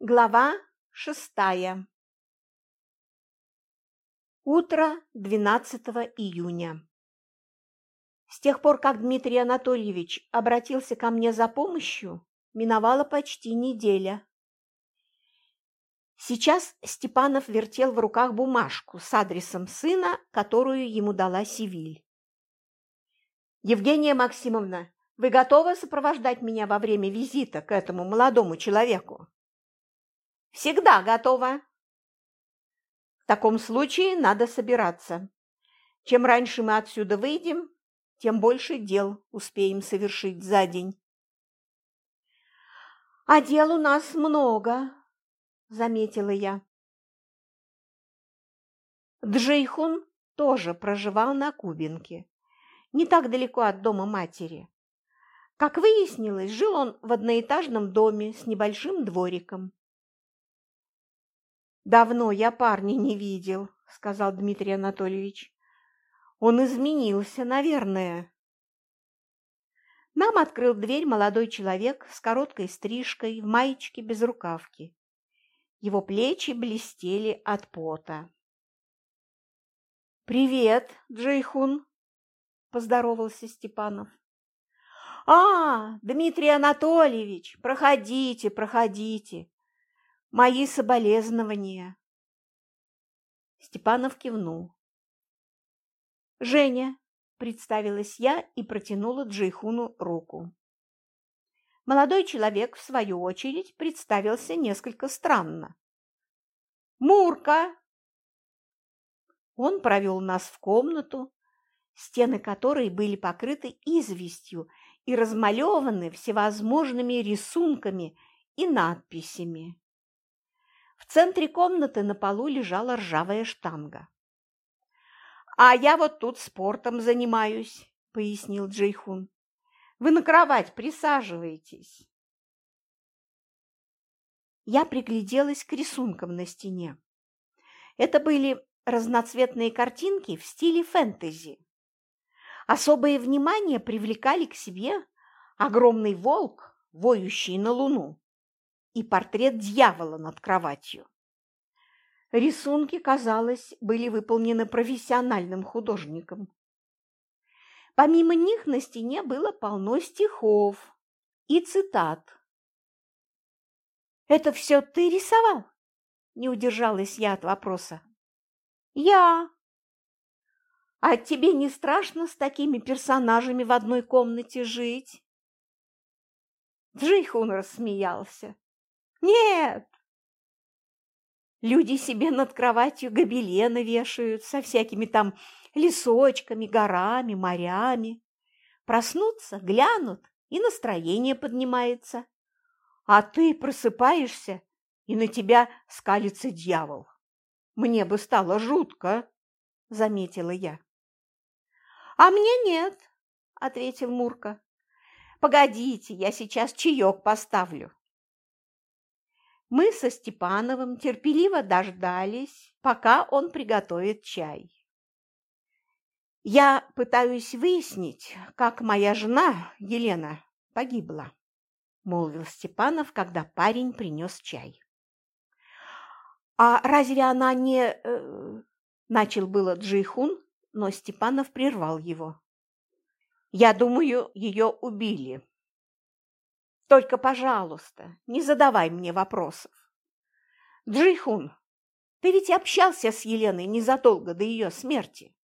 Глава шестая. Утро 12 июня. С тех пор, как Дмитрий Анатольевич обратился ко мне за помощью, миновала почти неделя. Сейчас Степанов вертел в руках бумажку с адресом сына, которую ему дала Сивиль. «Евгения Максимовна, вы готовы сопровождать меня во время визита к этому молодому человеку?» Всегда готова. В таком случае надо собираться. Чем раньше мы отсюда выйдем, тем больше дел успеем совершить за день. А дел у нас много, заметила я. Джейхун тоже проживал на Кубинке, не так далеко от дома матери. Как выяснилось, жил он в одноэтажном доме с небольшим двориком. «Давно я парня не видел», – сказал Дмитрий Анатольевич. «Он изменился, наверное». Нам открыл дверь молодой человек с короткой стрижкой в маечке без рукавки. Его плечи блестели от пота. «Привет, Джейхун!» – поздоровался Степанов. «А, Дмитрий Анатольевич, проходите, проходите. Мои соболезнования. Степанов кивнул. Женя, представилась я и протянула Джейхуну руку. Молодой человек, в свою очередь, представился несколько странно. «Мурка!» Он провел нас в комнату, стены которой были покрыты известью и размалеваны всевозможными рисунками и надписями. В центре комнаты на полу лежала ржавая штанга. «А я вот тут спортом занимаюсь», – пояснил Джейхун. «Вы на кровать присаживаетесь». Я пригляделась к рисункам на стене. Это были разноцветные картинки в стиле фэнтези. Особое внимание привлекали к себе огромный волк, воющий на луну, и портрет дьявола над кроватью. Рисунки, казалось, были выполнены профессиональным художником. Помимо них на стене было полно стихов и цитат. «Это все ты рисовал?» – не удержалась я от вопроса. «Я». «А тебе не страшно с такими персонажами в одной комнате жить?» Джейхун рассмеялся. Нет! Люди себе над кроватью гобелены вешают со всякими там лесочками, горами, морями. Проснутся, глянут, и настроение поднимается. А ты просыпаешься, и на тебя скалится дьявол. Мне бы стало жутко, — заметила я. — А мне нет, — ответил Мурка. — Погодите, я сейчас чаек поставлю. Мы со Степановым терпеливо дождались, пока он приготовит чай. Я пытаюсь выяснить, как моя жена, Елена, погибла, молвил Степанов, когда парень принес чай. А разве она не... Э, начал было Джейхун, но Степанов прервал его. Я думаю, ее убили. Только, пожалуйста, не задавай мне вопросов. Джихун, ты ведь общался с Еленой незадолго до ее смерти?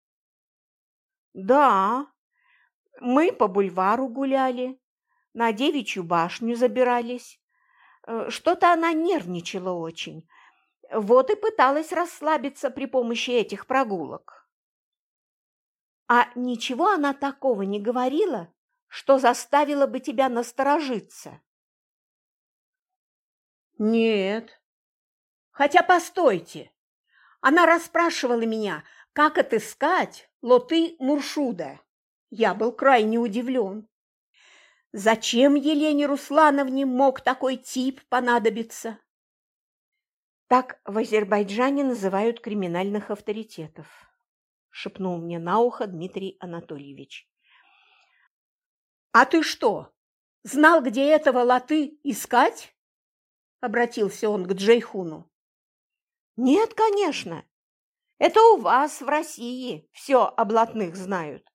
Да, мы по бульвару гуляли, на девичью башню забирались. Э, что-то она нервничала очень. Вот и пыталась расслабиться при помощи этих прогулок. А ничего она такого не говорила, что заставило бы тебя насторожиться? Нет. Хотя постойте. Она расспрашивала меня, как отыскать лоты Муршуда. Я был крайне удивлен. Зачем Елене Руслановне мог такой тип понадобиться? Так в Азербайджане называют криминальных авторитетов, шепнул мне на ухо Дмитрий Анатольевич. «А ты что, знал, где этого латы искать?» – обратился он к Джейхуну. «Нет, конечно. Это у вас в России все о блатных знают.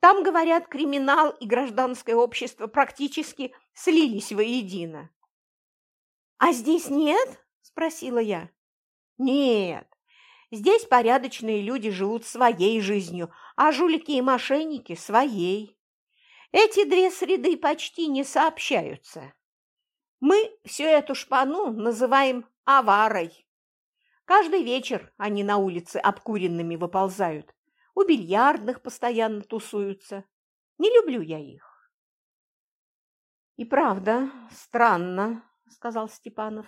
Там, говорят, криминал и гражданское общество практически слились воедино. «А здесь нет?» – спросила я. «Нет, здесь порядочные люди живут своей жизнью, а жулики и мошенники – своей. Эти две среды почти не сообщаются. Мы всю эту шпану называем аварой. Каждый вечер они на улице обкуренными выползают, у бильярдных постоянно тусуются. Не люблю я их. И правда, странно, сказал Степанов.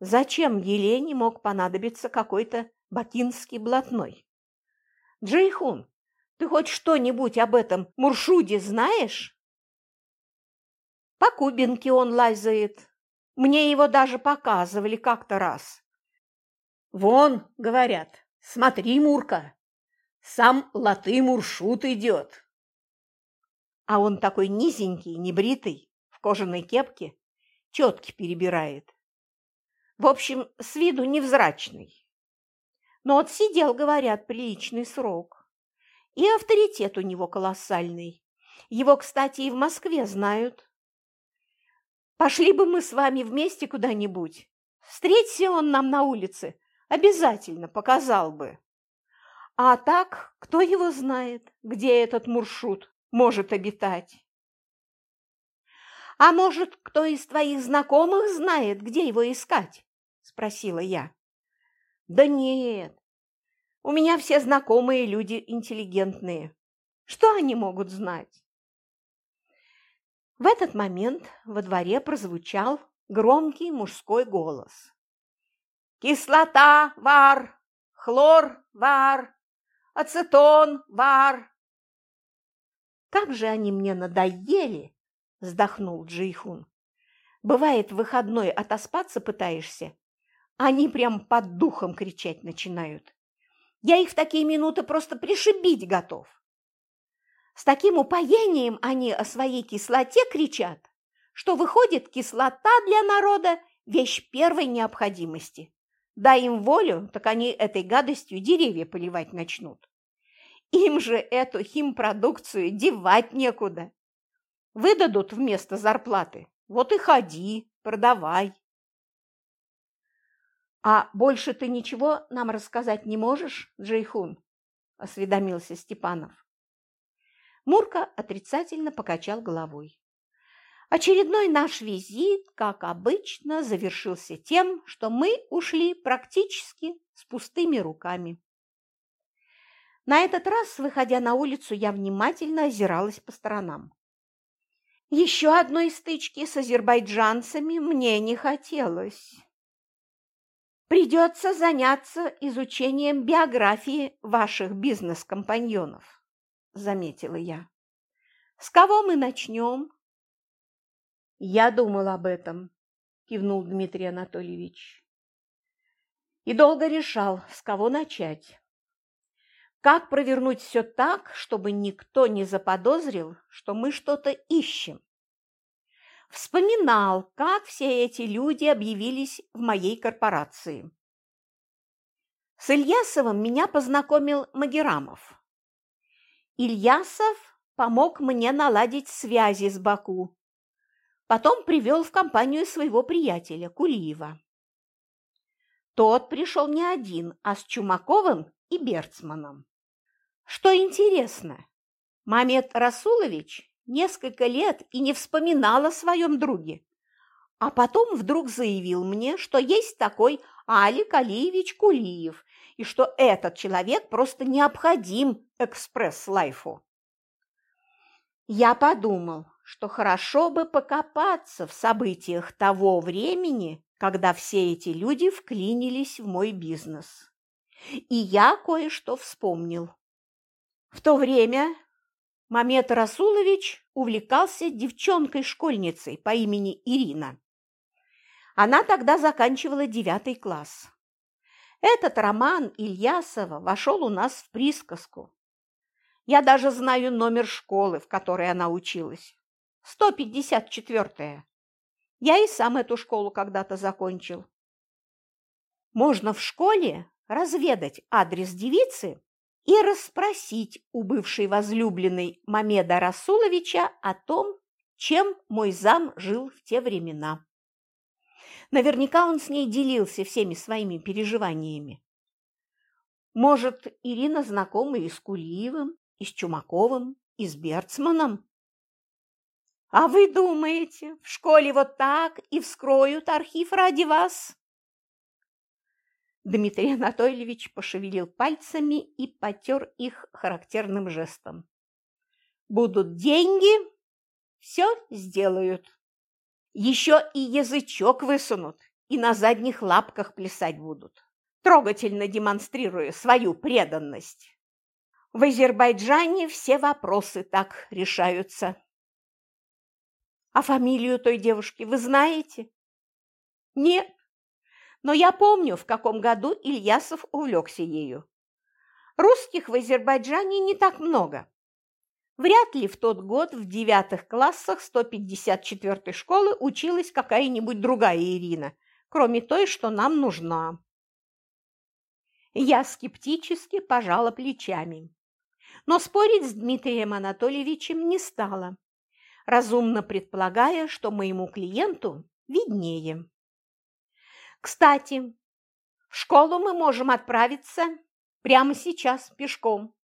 Зачем Елене мог понадобиться какой-то бакинский блатной? Джейхун, ты хоть что-нибудь об этом Муршуде знаешь? По Кубинке он лазает. Мне его даже показывали как-то раз. Вон, говорят, смотри, Мурка, сам латы Муршут идет. А он такой низенький, небритый, в кожаной кепке, четки перебирает. В общем, с виду невзрачный. Но отсидел, говорят, приличный срок. И авторитет у него колоссальный. Его, кстати, и в Москве знают. Пошли бы мы с вами вместе куда-нибудь. Встреться он нам на улице, обязательно показал бы. А так, кто его знает, где этот Муршут может обитать? А может, кто из твоих знакомых знает, где его искать? Спросила я. Да нет, у меня все знакомые люди интеллигентные. Что они могут знать? В этот момент во дворе прозвучал громкий мужской голос. «Кислота, вар! Хлор, вар! ацетон, вар. Как же они мне надоели, вздохнул Джейхун. Бывает, в выходной отоспаться пытаешься, они прям под духом кричать начинают. Я их в такие минуты просто пришибить готов. С таким упоением они о своей кислоте кричат, что выходит кислота для народа – вещь первой необходимости. Дай им волю, так они этой гадостью деревья поливать начнут. Им же эту химпродукцию девать некуда. Выдадут вместо зарплаты. Вот и ходи, продавай. А больше ты ничего нам рассказать не можешь, Джейхун? осведомился Степанов. Мурка отрицательно покачал головой. Очередной наш визит, как обычно, завершился тем, что мы ушли практически с пустыми руками. На этот раз, выходя на улицу, я внимательно озиралась по сторонам. Еще одной стычки с азербайджанцами мне не хотелось. Придется заняться изучением биографии ваших бизнес-компаньонов, заметила я. С кого мы начнем? Я думал об этом, кивнул Дмитрий Анатольевич. И долго решал, с кого начать. Как провернуть все так, чтобы никто не заподозрил, что мы что-то ищем? Вспоминал, как все эти люди объявились в моей корпорации. С Ильясовым меня познакомил Магерамов. Ильясов помог мне наладить связи с Баку, Потом привел в компанию своего приятеля Кулиева. Тот пришел не один, а с Чумаковым и Берцманом. Что интересно, Мамед Расулович несколько лет и не вспоминал о своем друге, а потом вдруг заявил мне, что есть такой Алик Алиевич Кулиев и что этот человек просто необходим экспресс-лайфу. Я подумал, что хорошо бы покопаться в событиях того времени, когда все эти люди вклинились в мой бизнес. И я кое-что вспомнил. В то время Мамед Расулович увлекался девчонкой-школьницей по имени Ирина. Она тогда заканчивала девятый класс. Этот роман Ильясова вошел у нас в присказку. Я даже знаю номер школы, в которой она училась. 154-я. Я и сам эту школу когда-то закончил. Можно в школе разведать адрес девицы и расспросить у бывшей возлюбленной Мамеда Расуловича о том, чем мой зам жил в те времена. Наверняка он с ней делился всеми своими переживаниями. Может, Ирина знакома и с Кулиевым, и с Чумаковым, и с Берцманом? А вы думаете, в школе вот так и вскроют архив ради вас? Дмитрий Анатольевич пошевелил пальцами и потер их характерным жестом. Будут деньги, все сделают. Еще и язычок высунут, и на задних лапках плясать будут, трогательно демонстрируя свою преданность. В Азербайджане все вопросы так решаются. А фамилию той девушки вы знаете? Нет, но я помню, в каком году Ильясов увлекся ею. Русских в Азербайджане не так много. Вряд ли в тот год в девятых классах 154-й школы училась какая-нибудь другая Ирина, кроме той, что нам нужна. Я скептически пожала плечами, но спорить с Дмитрием Анатольевичем не стала, разумно предполагая, что моему клиенту виднее. Кстати, в школу мы можем отправиться прямо сейчас пешком,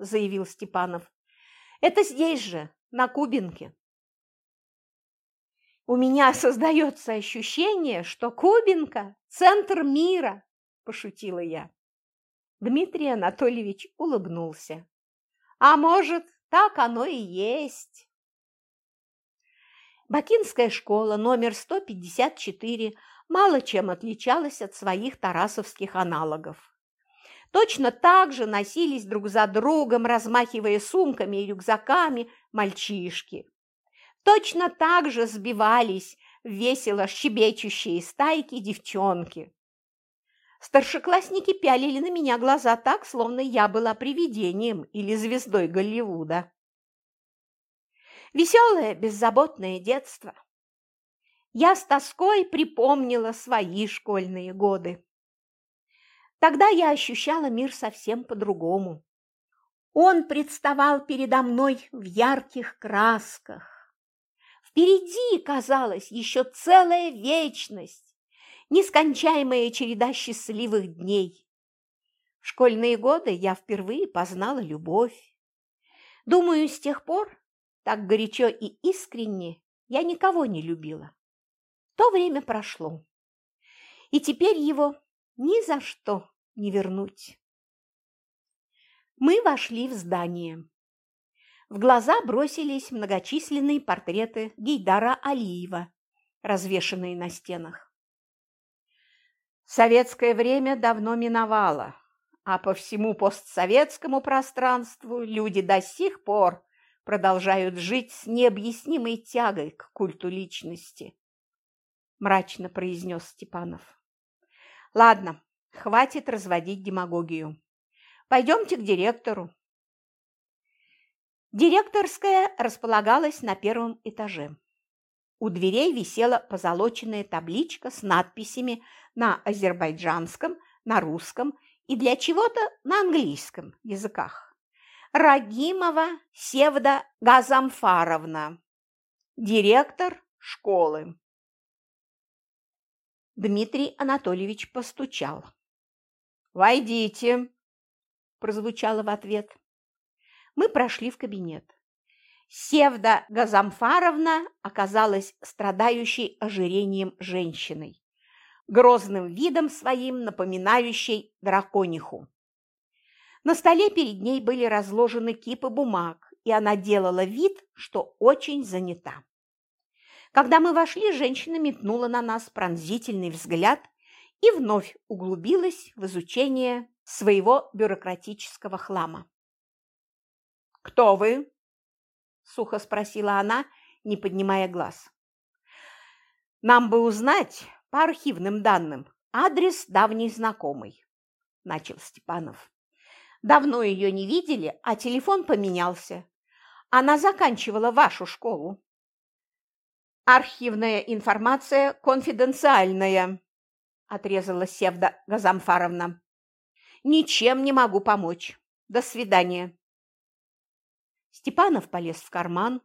заявил Степанов. Это здесь же, на Кубинке. У меня создается ощущение, что Кубинка – центр мира, пошутила я. Дмитрий Анатольевич улыбнулся. А может, так оно и есть. Бакинская школа номер 154 мало чем отличалась от своих тарасовских аналогов. Точно так же носились друг за другом, размахивая сумками и рюкзаками, мальчишки. Точно так же сбивались весело щебечущие стайки девчонки. Старшеклассники пялили на меня глаза так, словно я была привидением или звездой Голливуда. Веселое, беззаботное детство – я с тоской припомнила свои школьные годы. Тогда я ощущала мир совсем по-другому. Он представал передо мной в ярких красках. Впереди, казалось, еще целая вечность, нескончаемая череда счастливых дней. В школьные годы я впервые познала любовь. Думаю, с тех пор так горячо и искренне я никого не любила. То время прошло, и теперь его ни за что не вернуть. Мы вошли в здание. В глаза бросились многочисленные портреты Гейдара Алиева, развешанные на стенах. Советское время давно миновало, а по всему постсоветскому пространству люди до сих пор продолжают жить с необъяснимой тягой к культу личности. – мрачно произнес Степанов. «Ладно, хватит разводить демагогию. Пойдемте к директору». Директорская располагалась на первом этаже. У дверей висела позолоченная табличка с надписями на азербайджанском, на русском и для чего-то на английском языках. Рагимова Севда Газамфаровна, директор школы. Дмитрий Анатольевич постучал. «Войдите!» – прозвучало в ответ. Мы прошли в кабинет. Севда Газамфаровна оказалась страдающей ожирением женщиной, грозным видом своим напоминающей дракониху. На столе перед ней были разложены кипы бумаг, и она делала вид, что очень занята. Когда мы вошли, женщина метнула на нас пронзительный взгляд и вновь углубилась в изучение своего бюрократического хлама. «Кто вы?» – сухо спросила она, не поднимая глаз. «Нам бы узнать по архивным данным адрес давней знакомой», – начал Степанов. «Давно ее не видели, а телефон поменялся. Она заканчивала вашу школу». Архивная информация конфиденциальная, отрезала Севда Газамфаровна. Ничем не могу помочь. До свидания. Степанов полез в карман.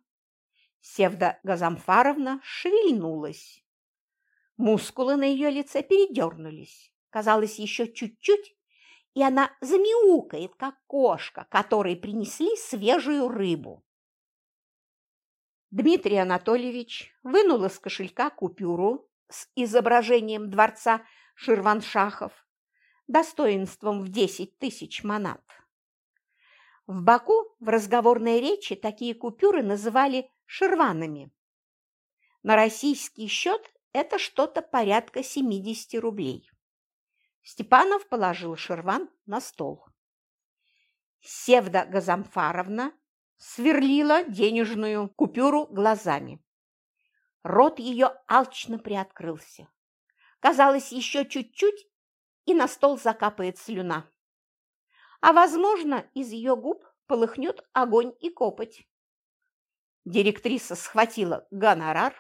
Севда Газамфаровна шевельнулась. Мускулы на ее лице передернулись. Казалось, еще чуть-чуть, и она замяукает, как кошка, которой принесли свежую рыбу. Дмитрий Анатольевич вынул из кошелька купюру с изображением дворца Ширваншахов, достоинством в десять тысяч манат. В Баку в разговорной речи такие купюры называли ширванами. На российский счет это что-то порядка 70 рублей. Степанов положил ширван на стол. Севда Газамфаровна сверлила денежную купюру глазами. Рот ее алчно приоткрылся. Казалось, еще чуть-чуть, и на стол закапает слюна. А, возможно, из ее губ полыхнет огонь и копоть. Директриса схватила гонорар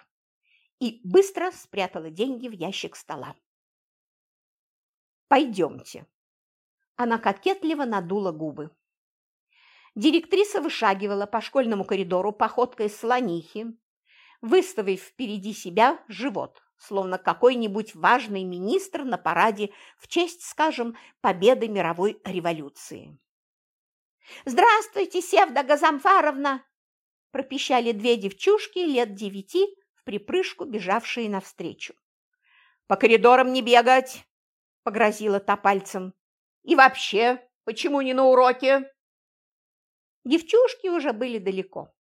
и быстро спрятала деньги в ящик стола. «Пойдемте». Она кокетливо надула губы. Директриса вышагивала по школьному коридору походкой слонихи, выставив впереди себя живот, словно какой-нибудь важный министр на параде в честь, скажем, победы мировой революции. «Здравствуйте, Севда Газамфаровна!» пропищали две девчушки лет девяти, в припрыжку бежавшие навстречу. «По коридорам не бегать!» – погрозила та пальцем. «И вообще, почему не на уроке?» Девчушки уже были далеко.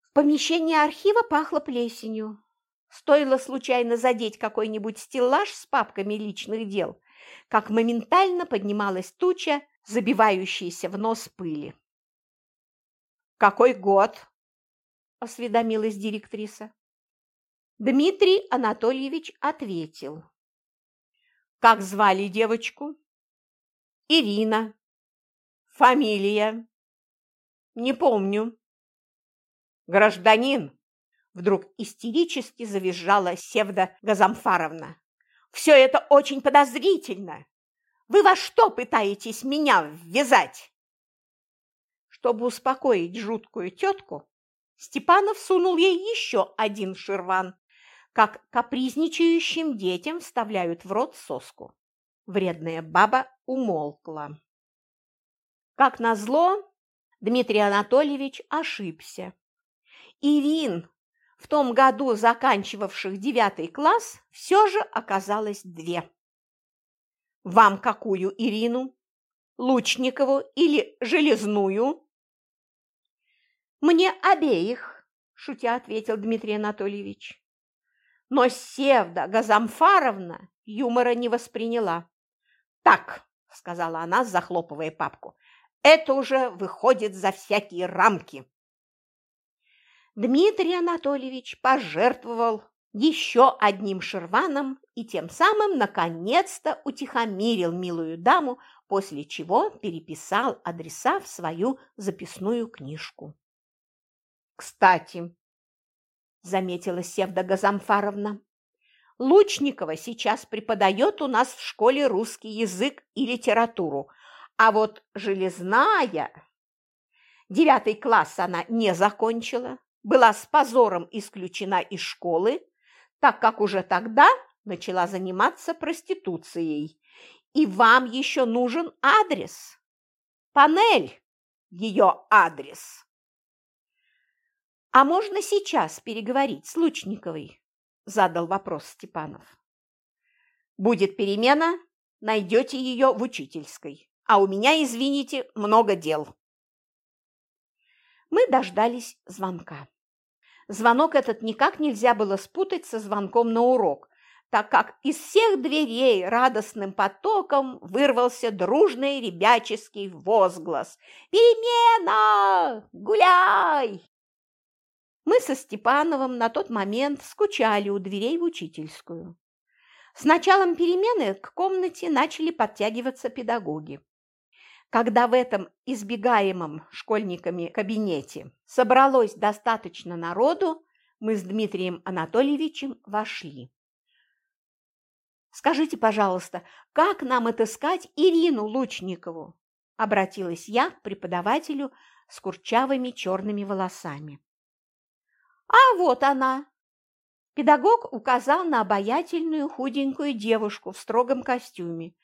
В помещении архива пахло плесенью. Стоило случайно задеть какой-нибудь стеллаж с папками личных дел, как моментально поднималась туча, забивающаяся в нос пыли. «Какой год?» – осведомилась директриса. Дмитрий Анатольевич ответил. «Как звали девочку?» «Ирина», Фамилия? Не помню. Гражданин, вдруг истерически завизжала Севда Газамфаровна. Все это очень подозрительно. Вы во что пытаетесь меня ввязать? Чтобы успокоить жуткую тетку, Степанов сунул ей еще один ширван, как капризничающим детям вставляют в рот соску. Вредная баба умолкла. Как назло, Дмитрий Анатольевич ошибся. Ирин, в том году заканчивавших девятый класс, все же оказалось две. Вам какую Ирину? Лучникову или Железную? Мне обеих, шутя ответил Дмитрий Анатольевич. Но Севда Газамфаровна юмора не восприняла. Так, сказала она, захлопывая папку, это уже выходит за всякие рамки. Дмитрий Анатольевич пожертвовал еще одним шерваном и тем самым наконец-то утихомирил милую даму, после чего переписал адреса в свою записную книжку. «Кстати», – заметила Севда Газамфаровна, – «Лучникова сейчас преподает у нас в школе русский язык и литературу, а вот железная... Девятый класс она не закончила, была с позором исключена из школы, так как уже тогда начала заниматься проституцией. И вам еще нужен адрес. Панель – ее адрес. «А можно сейчас переговорить с Лучниковой?» – задал вопрос Степанов. «Будет перемена, найдете ее в учительской а у меня, извините, много дел. Мы дождались звонка. Звонок этот никак нельзя было спутать со звонком на урок, так как из всех дверей радостным потоком вырвался дружный ребяческий возглас «Перемена! Гуляй!». Мы со Степановым на тот момент скучали у дверей в учительскую. С началом перемены к комнате начали подтягиваться педагоги. Когда в этом избегаемом школьниками кабинете собралось достаточно народу, мы с Дмитрием Анатольевичем вошли. «Скажите, пожалуйста, как нам отыскать Ирину Лучникову?» – обратилась я к преподавателю с курчавыми черными волосами. «А вот она!» Педагог указал на обаятельную худенькую девушку в строгом костюме.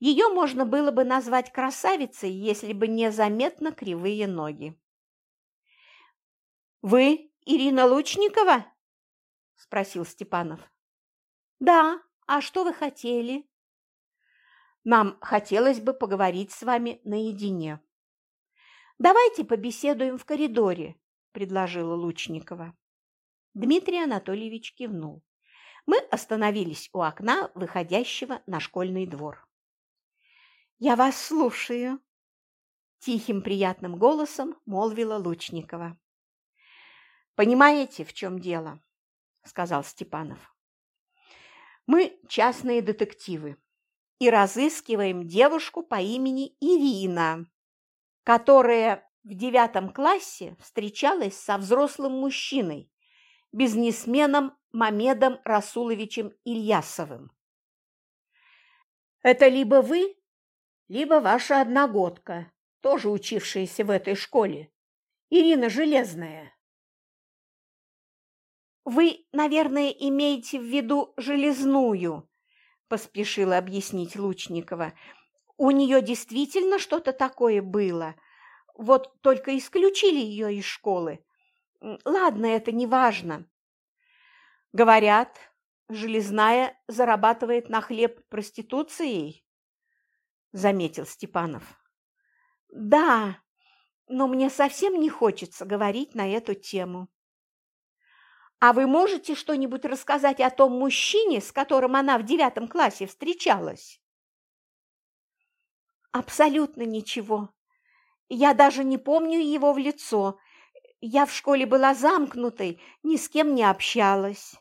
Ее можно было бы назвать красавицей, если бы не заметно кривые ноги. «Вы Ирина Лучникова?» – спросил Степанов. «Да, а что вы хотели?» «Нам хотелось бы поговорить с вами наедине». «Давайте побеседуем в коридоре», – предложила Лучникова. Дмитрий Анатольевич кивнул. Мы остановились у окна, выходящего на школьный двор. «Я вас слушаю», – тихим приятным голосом молвила Лучникова. «Понимаете, в чем дело?» – сказал Степанов. Мы частные детективы и разыскиваем девушку по имени Ирина, которая в девятом классе встречалась со взрослым мужчиной, бизнесменом Мамедом Расуловичем Ильясовым. Это либо вы, либо ваша одногодка, тоже учившаяся в этой школе, Ирина Железная. «Вы, наверное, имеете в виду железную», – поспешила объяснить Лучникова. «У нее действительно что-то такое было. Вот только исключили ее из школы. Ладно, это не важно. Говорят, железная зарабатывает на хлеб проституцией, заметил Степанов. Да, но мне совсем не хочется говорить на эту тему. А вы можете что-нибудь рассказать о том мужчине, с которым она в девятом классе встречалась? Абсолютно ничего. Я даже не помню его в лицо. Я в школе была замкнутой, ни с кем не общалась.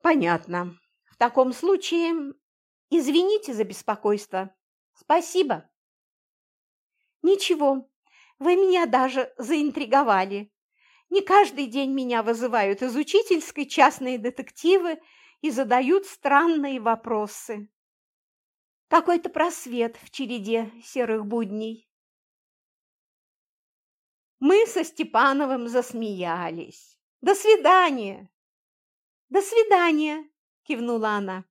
Понятно. В таком случае извините за беспокойство. Спасибо. Ничего, вы меня даже заинтриговали. Не каждый день меня вызывают из учительской частные детективы и задают странные вопросы. Какой-то просвет в череде серых будней. Мы со Степановым засмеялись. «До свидания!» «До свидания!» – кивнула она.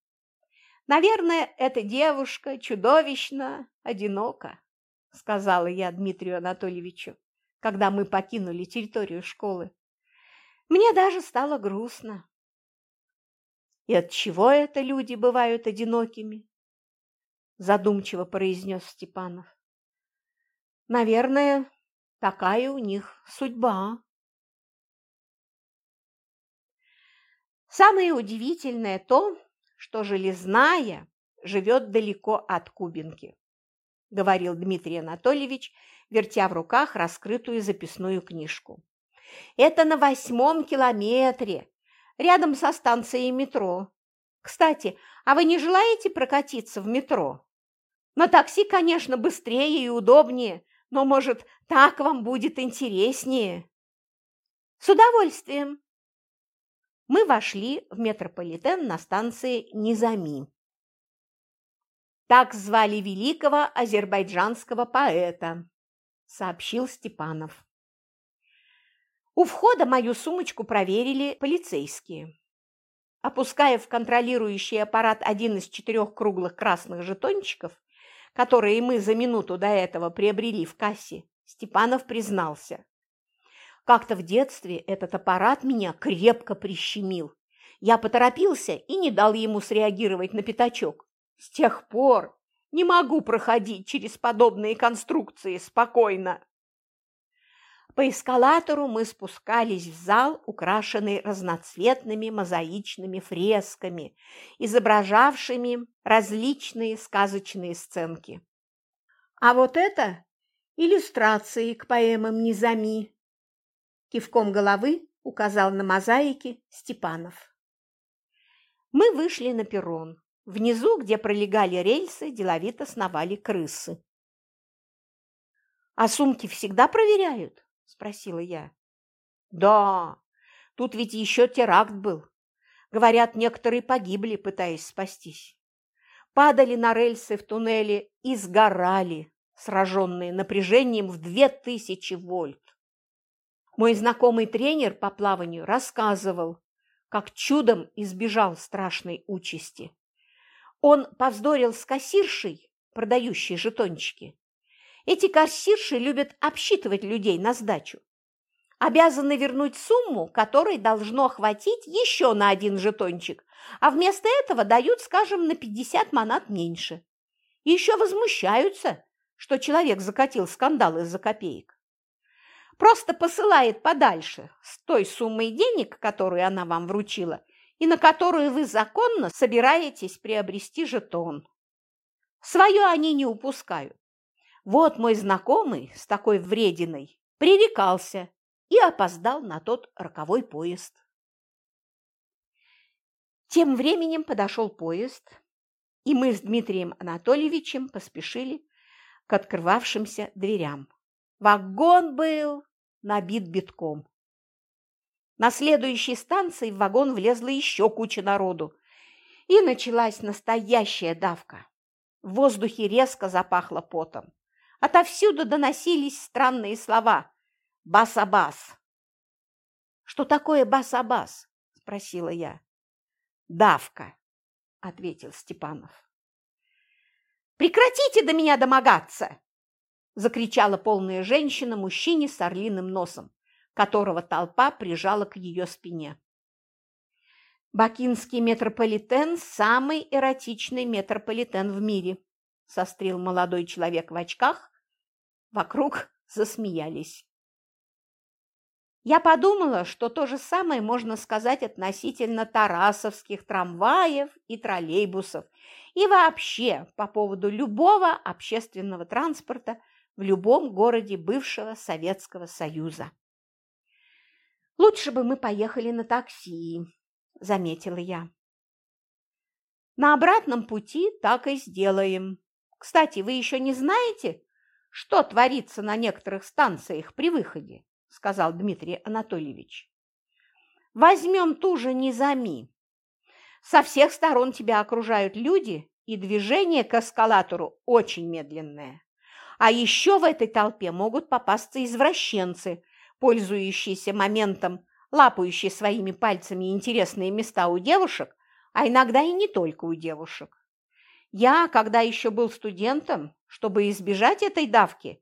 «Наверное, эта девушка чудовищно одинока», – сказала я Дмитрию Анатольевичу когда мы покинули территорию школы. Мне даже стало грустно. И от чего это люди бывают одинокими? Задумчиво произнес Степанов. Наверное, такая у них судьба. Самое удивительное то, что железная живет далеко от Кубинки, говорил Дмитрий Анатольевич, вертя в руках раскрытую записную книжку. «Это на восьмом километре, рядом со станцией метро. Кстати, а вы не желаете прокатиться в метро? На такси, конечно, быстрее и удобнее, но, может, так вам будет интереснее?» «С удовольствием!» Мы вошли в метрополитен на станции Низами. Так звали великого азербайджанского поэта, сообщил Степанов. У входа мою сумочку проверили полицейские. Опуская в контролирующий аппарат один из четырех круглых красных жетончиков, которые мы за минуту до этого приобрели в кассе, Степанов признался. Как-то в детстве этот аппарат меня крепко прищемил. Я поторопился и не дал ему среагировать на пятачок. С тех пор не могу проходить через подобные конструкции спокойно. По эскалатору мы спускались в зал, украшенный разноцветными мозаичными фресками, изображавшими различные сказочные сценки. А вот это иллюстрации к поэмам Низами. Кивком головы указал на мозаики Степанов. Мы вышли на перрон. Внизу, где пролегали рельсы, деловито сновали крысы. «А сумки всегда проверяют?» – спросила я. «Да, Тут ведь еще теракт был. Говорят, некоторые погибли, пытаясь спастись. Падали на рельсы в туннеле и сгорали, сраженные напряжением в две тысячи вольт. Мой знакомый тренер по плаванию рассказывал, как чудом избежал страшной участи. Он повздорил с кассиршей, продающей жетончики. Эти кассирши любят обсчитывать людей на сдачу. Обязаны вернуть сумму, которой должно хватить еще на один жетончик, а вместо этого дают, скажем, на 50 манат меньше. И еще возмущаются, что человек закатил скандал из-за копеек. Просто посылает подальше с той суммой денег, которую она вам вручила, и на которую вы законно собираетесь приобрести жетон. Свое они не упускают. Вот мой знакомый с такой врединой пререкался и опоздал на тот роковой поезд. Тем временем подошел поезд, и мы с Дмитрием Анатольевичем поспешили к открывавшимся дверям. Вагон был набит битком. На следующей станции в вагон влезла еще куча народу, и началась настоящая давка. В воздухе резко запахло потом. Отовсюду доносились странные слова «Бас-абас». «Что такое бас-абас?» – спросила я. «Давка», – ответил Степанов. «Прекратите до меня домогаться!» – закричала полная женщина мужчине с орлиным носом, которого толпа прижала к ее спине. «Бакинский метрополитен – самый эротичный метрополитен в мире», – сострил молодой человек в очках. Вокруг засмеялись. Я подумала, что то же самое можно сказать относительно тарасовских трамваев и троллейбусов и вообще по поводу любого общественного транспорта в любом городе бывшего Советского Союза. «Лучше бы мы поехали на такси», – заметила я. «На обратном пути так и сделаем. Кстати, вы еще не знаете, что творится на некоторых станциях при выходе?» – сказал Дмитрий Анатольевич. «Возьмем ту же Низами. Со всех сторон тебя окружают люди, и движение к эскалатору очень медленное. А еще в этой толпе могут попасться извращенцы, пользующиеся моментом, лапающие своими пальцами интересные места у девушек, а иногда и не только у девушек. Я, когда еще был студентом, чтобы избежать этой давки,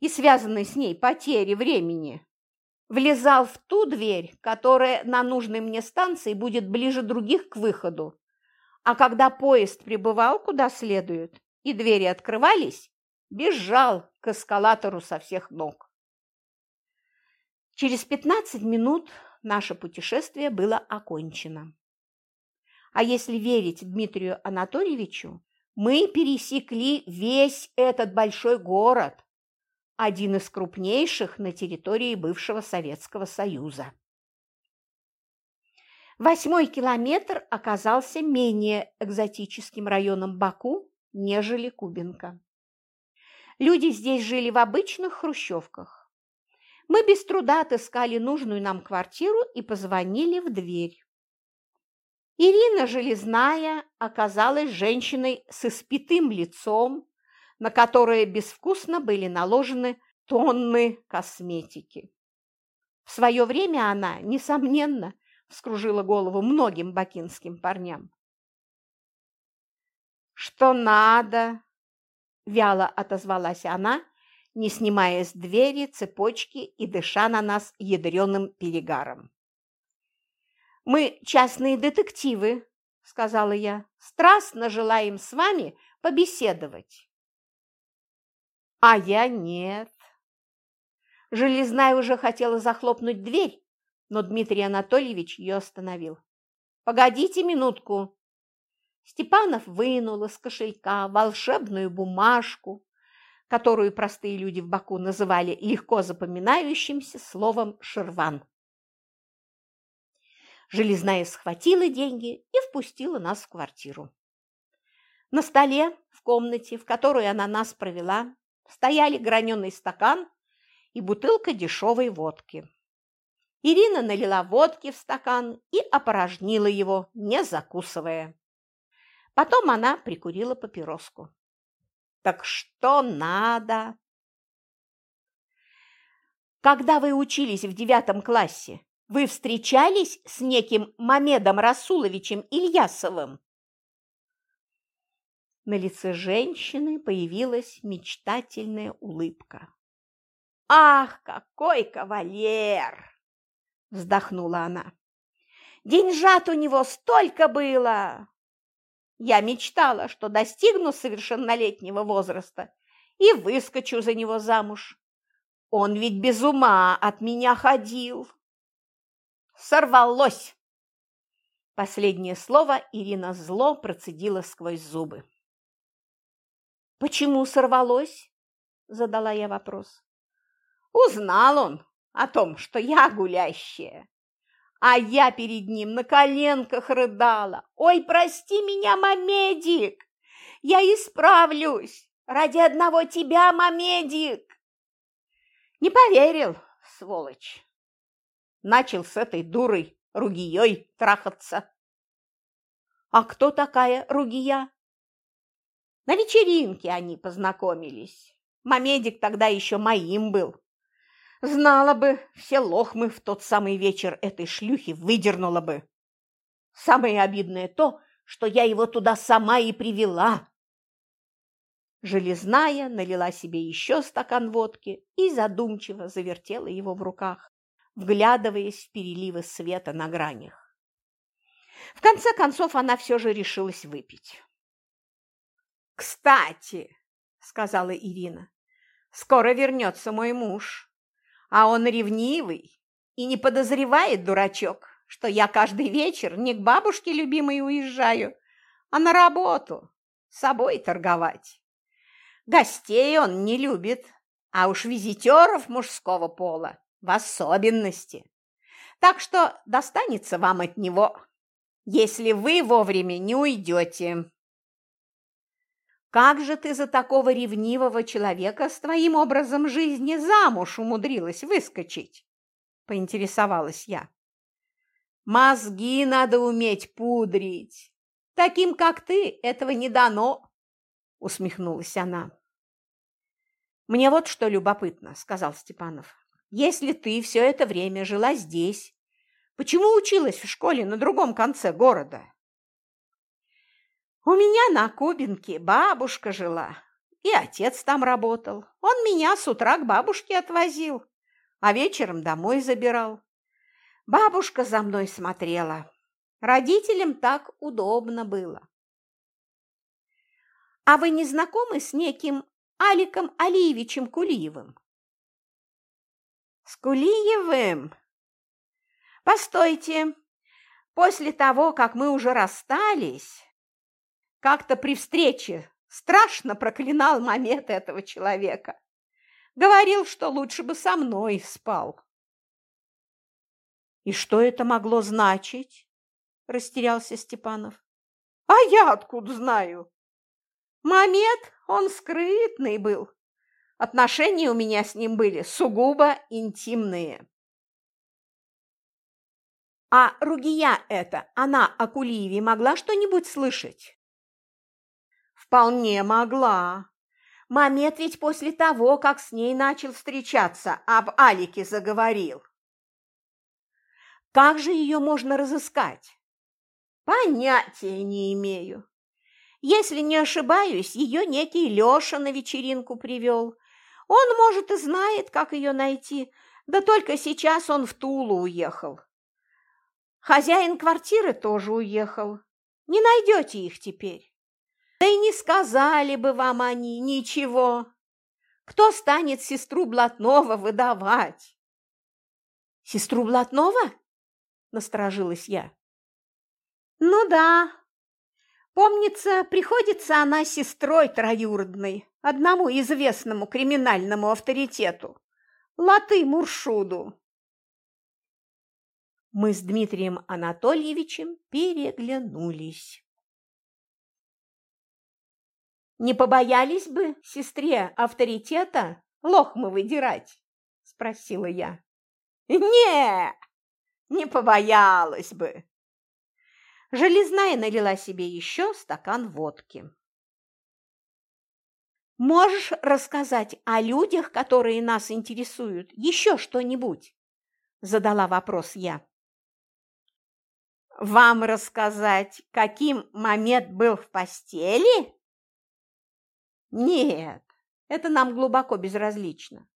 и связанной с ней потери времени, влезал в ту дверь, которая на нужной мне станции будет ближе других к выходу. А когда поезд прибывал куда следует и двери открывались, бежал к эскалатору со всех ног. Через 15 минут наше путешествие было окончено. А если верить Дмитрию Анатольевичу, мы пересекли весь этот большой город, один из крупнейших на территории бывшего Советского Союза. Восьмой километр оказался менее экзотическим районом Баку, нежели Кубинка. Люди здесь жили в обычных хрущевках. Мы без труда отыскали нужную нам квартиру и позвонили в дверь. Ирина Железная оказалась женщиной с испитым лицом, на которые безвкусно были наложены тонны косметики. В свое время она, несомненно, вскружила голову многим бакинским парням. «Что надо?» – вяло отозвалась она, не снимая с двери цепочки и дыша на нас ядреным перегаром. «Мы частные детективы», – сказала я, – «страстно желаем с вами побеседовать». А я нет. Железная уже хотела захлопнуть дверь, но Дмитрий Анатольевич ее остановил. «Погодите минутку!» Степанов вынул из кошелька волшебную бумажку, которую простые люди в Баку называли легко запоминающимся словом «шерван». Железная схватила деньги и впустила нас в квартиру. На столе в комнате, в которую она нас провела, стояли граненый стакан и бутылка дешевой водки. Ирина налила водки в стакан и опорожнила его, не закусывая. Потом она прикурила папироску. «Так что надо?» Когда вы учились в девятом классе, вы встречались с неким Мамедом Расуловичем Ильясовым? На лице женщины появилась мечтательная улыбка. «Ах, какой кавалер!» – вздохнула она. «Деньжат у него столько было! Я мечтала, что достигну совершеннолетнего возраста и выскочу за него замуж. Он ведь без ума от меня ходил. Сорвалось!» Последнее слово Ирина зло процедила сквозь зубы. «Почему сорвалось?» – задала я вопрос. Узнал он о том, что я гулящая, а я перед ним на коленках рыдала. «Ой, прости меня, мамедик! Я исправлюсь! Ради одного тебя, мамедик!» Не поверил, сволочь. Начал с этой дурой Ругией трахаться. А кто такая Ругия? На вечеринке они познакомились. Мамедик тогда еще моим был. Знала бы, все лохмы в тот самый вечер этой шлюхи выдернула бы. Самое обидное то, что я его туда сама и привела. Железная налила себе еще стакан водки и задумчиво завертела его в руках, вглядываясь в переливы света на гранях. В конце концов она все же решилась выпить. «Кстати», – сказала Ирина, – «скоро вернется мой муж, а он ревнивый и не подозревает, дурачок, что я каждый вечер не к бабушке любимой уезжаю, а на работу, с собой торговать. Гостей он не любит, а уж визитеров мужского пола в особенности. Так что достанется вам от него, если вы вовремя не уйдете. Как же ты за такого ревнивого человека с твоим образом жизни замуж умудрилась выскочить? Поинтересовалась я. Мозги надо уметь пудрить. Таким, как ты, этого не дано, усмехнулась она. Мне вот что любопытно, сказал Степанов. Если ты все это время жила здесь, почему училась в школе на другом конце города? У меня на Кубинке бабушка жила, и отец там работал. Он меня с утра к бабушке отвозил, а вечером домой забирал. Бабушка за мной смотрела. Родителям так удобно было. А вы не знакомы с неким Аликом Алиевичем Кулиевым? С Кулиевым? Постойте. После того, как мы уже расстались, как-то при встрече страшно проклинал момент этого человека. Говорил, что лучше бы со мной спал. «И что это могло значить?» – растерялся Степанов. «А я откуда знаю? Мамед, он скрытный был. Отношения у меня с ним были сугубо интимные». «А Ругия эта, она о Кулиеве могла что-нибудь слышать?» Вполне могла. Мамед ведь после того, как с ней начал встречаться, об Алике заговорил. Как же ее можно разыскать? Понятия не имею. Если не ошибаюсь, ее некий Леша на вечеринку привел. Он, может, и знает, как ее найти, да только сейчас он в Тулу уехал. Хозяин квартиры тоже уехал. Не найдете их теперь. Да и не сказали бы вам они ничего. Кто станет сестру Блатного выдавать? Сестру Блатного? Насторожилась я. Ну да. Помнится, приходится она сестрой троюродной, одному известному криминальному авторитету, Латы Муршуду. Мы с Дмитрием Анатольевичем переглянулись. Не побоялись бы сестре авторитета лохмы выдирать? Спросила я. Не, Не побоялась бы. Железная налила себе еще стакан водки. Можешь рассказать о людях, которые нас интересуют, еще что-нибудь? Задала вопрос я. Вам рассказать, каким момент был в постели? Нет, это нам глубоко безразлично.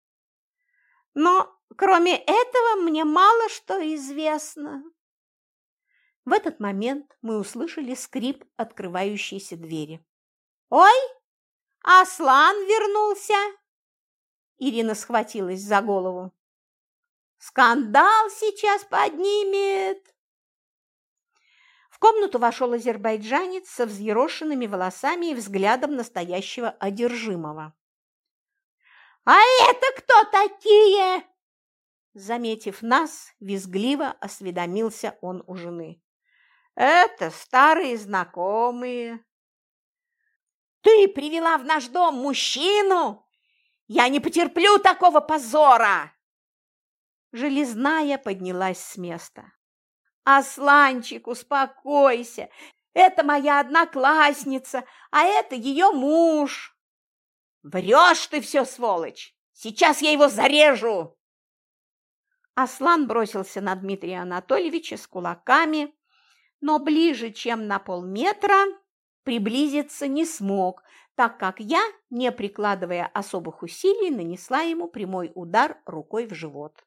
Но кроме этого мне мало что известно. В этот момент мы услышали скрип открывающейся двери. «Ой, Аслан вернулся!» Ирина схватилась за голову. «Скандал сейчас поднимет!» В комнату вошел азербайджанец со взъерошенными волосами и взглядом настоящего одержимого. «А это кто такие?» Заметив нас, визгливо осведомился он у жены. Это старые знакомые. Ты привела в наш дом мужчину? Я не потерплю такого позора. Железная поднялась с места. Асланчик, успокойся. Это моя одноклассница, а это ее муж. Врешь ты все, сволочь! Сейчас я его зарежу!» Аслан бросился на Дмитрия Анатольевича с кулаками, но ближе, чем на полметра, приблизиться не смог, так как я, не прикладывая особых усилий, нанесла ему прямой удар рукой в живот.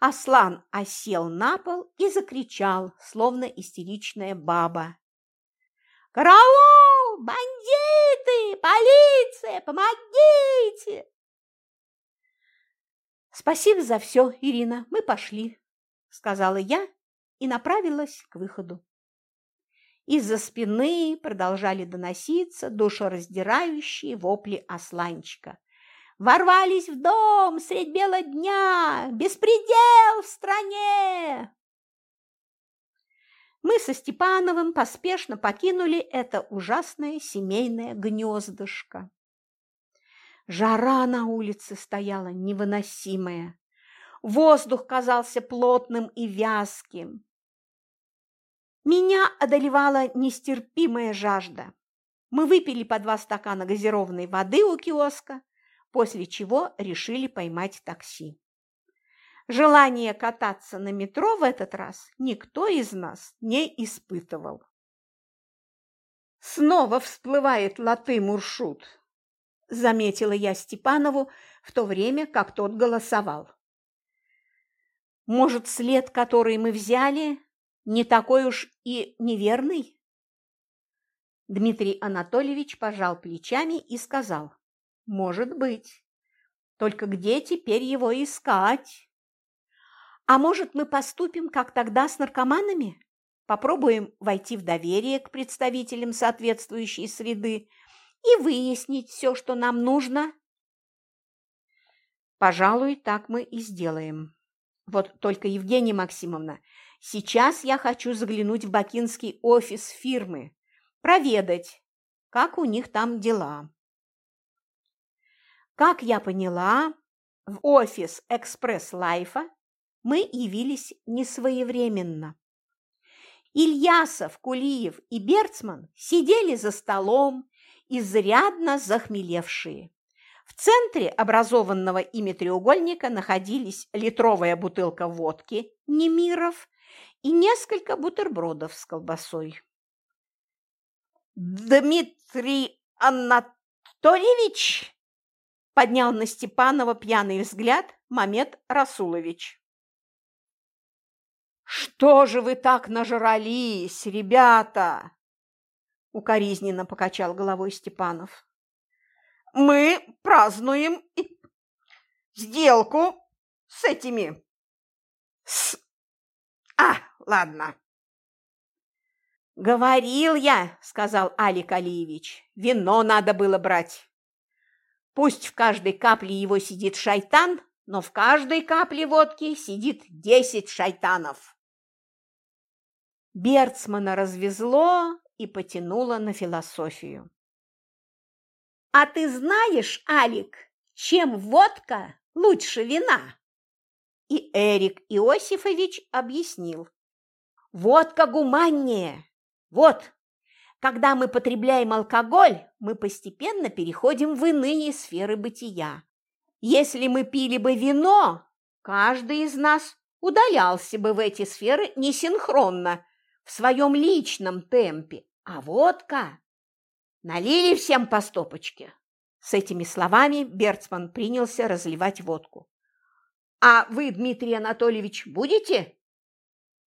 Аслан осел на пол и закричал, словно истеричная баба. «Караул! Бандиты! Полиция! Помогите!» «Спасибо за все, Ирина, мы пошли», – сказала я и направилась к выходу. Из-за спины продолжали доноситься душераздирающие вопли Асланчика. «Ворвались в дом средь бела дня! Беспредел в стране!» Мы со Степановым поспешно покинули это ужасное семейное гнездышко. Жара на улице стояла невыносимая. Воздух казался плотным и вязким. Меня одолевала нестерпимая жажда. Мы выпили по два стакана газированной воды у киоска, после чего решили поймать такси. Желание кататься на метро в этот раз никто из нас не испытывал. Снова всплывает латы-муршут, заметила я Степанову в то время, как тот голосовал. Может, след, который мы взяли, не такой уж и неверный? Дмитрий Анатольевич пожал плечами и сказал, может быть, только где теперь его искать? А может, мы поступим, как тогда с наркоманами? Попробуем войти в доверие к представителям соответствующей среды и выяснить все, что нам нужно? Пожалуй, так мы и сделаем. Вот только, Евгения Максимовна, Сейчас я хочу заглянуть в бакинский офис фирмы, проведать, как у них там дела. Как я поняла, в офис «Экспресс Лайфа» мы явились несвоевременно. Ильясов, Кулиев и Берцман сидели за столом, изрядно захмелевшие. В центре образованного ими треугольника находились литровая бутылка водки «Немиров» и несколько бутербродов с колбасой. «Дмитрий Анатольевич!» – поднял на Степанова пьяный взгляд Мамед Расулович. «Что же вы так нажрались, ребята?» – укоризненно покачал головой Степанов. «Мы празднуем сделку с этими, с а, ладно. Говорил я, сказал Алик Алиевич, вино надо было брать. Пусть в каждой капле его сидит шайтан, но в каждой капле водки сидит десять шайтанов. Берцмана развезло и потянуло на философию. «А ты знаешь, Алик, чем водка лучше вина?» и Эрик Иосифович объяснил. Водка гуманнее. Вот, когда мы потребляем алкоголь, мы постепенно переходим в иные сферы бытия. Если мы пили бы вино, каждый из нас удалялся бы в эти сферы несинхронно, в своем личном темпе. А водка... Налили всем по стопочке. С этими словами Берцман принялся разливать водку. «А вы, Дмитрий Анатольевич, будете?»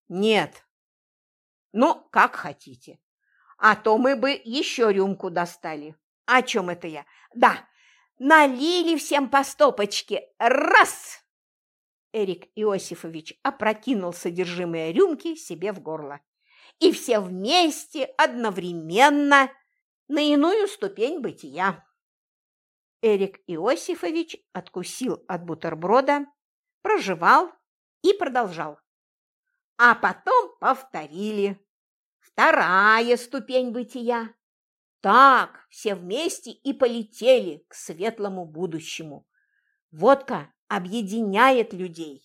«Нет». «Ну, как хотите. А то мы бы еще рюмку достали. О чем это я? Да, налили всем по стопочке. Раз!» Эрик Иосифович опрокинул содержимое рюмки себе в горло. И все вместе, одновременно, на иную ступень бытия. Эрик Иосифович откусил от бутерброда, прожевал и продолжал. А потом повторили. Вторая ступень бытия. Так все вместе и полетели к светлому будущему. Водка объединяет людей.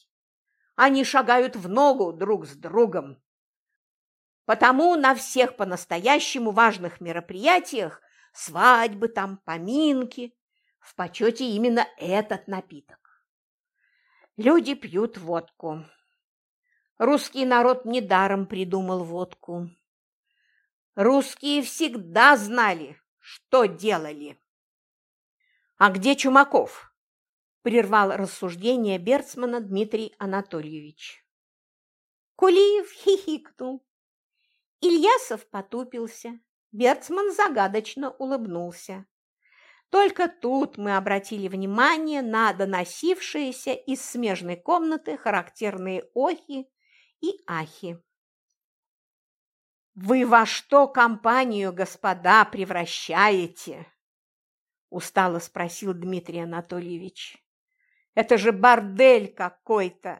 Они шагают в ногу друг с другом. Потому на всех по-настоящему важных мероприятиях, свадьбы там, поминки, в почете именно этот напиток. Люди пьют водку. Русский народ недаром придумал водку. Русские всегда знали, что делали. А где Чумаков? прервал рассуждение Берцмана Дмитрий Анатольевич. Кулиев хихикнул. Ильясов потупился. Берцман загадочно улыбнулся. Только тут мы обратили внимание на доносившиеся из смежной комнаты характерные охи и ахи. «Вы во что компанию, господа, превращаете?» – устало спросил Дмитрий Анатольевич. «Это же бордель какой-то!»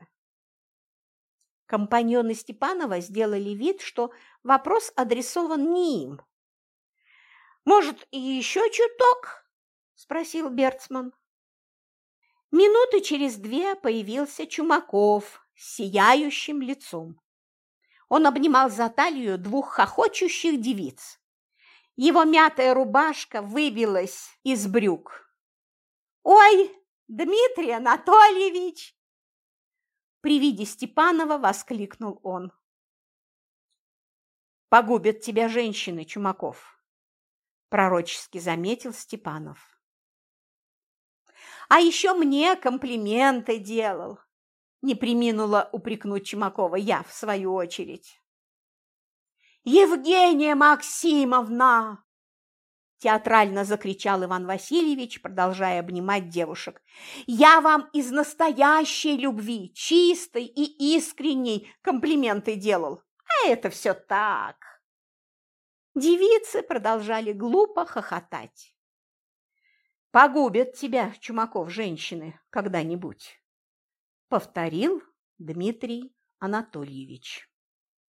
Компаньоны Степанова сделали вид, что вопрос адресован не им. «Может, еще чуток?» – спросил Берцман. Минуты через две появился Чумаков с сияющим лицом. Он обнимал за талию двух хохочущих девиц. Его мятая рубашка выбилась из брюк. «Ой, Дмитрий Анатольевич!» При виде Степанова воскликнул он. «Погубят тебя женщины, Чумаков», – пророчески заметил Степанов. А еще мне комплименты делал. Не приминула упрекнуть Чумакова я, в свою очередь. «Евгения Максимовна!» Театрально закричал Иван Васильевич, продолжая обнимать девушек. «Я вам из настоящей любви, чистой и искренней, комплименты делал. А это все так!» Девицы продолжали глупо хохотать. Погубят тебя, Чумаков, женщины, когда-нибудь, повторил Дмитрий Анатольевич.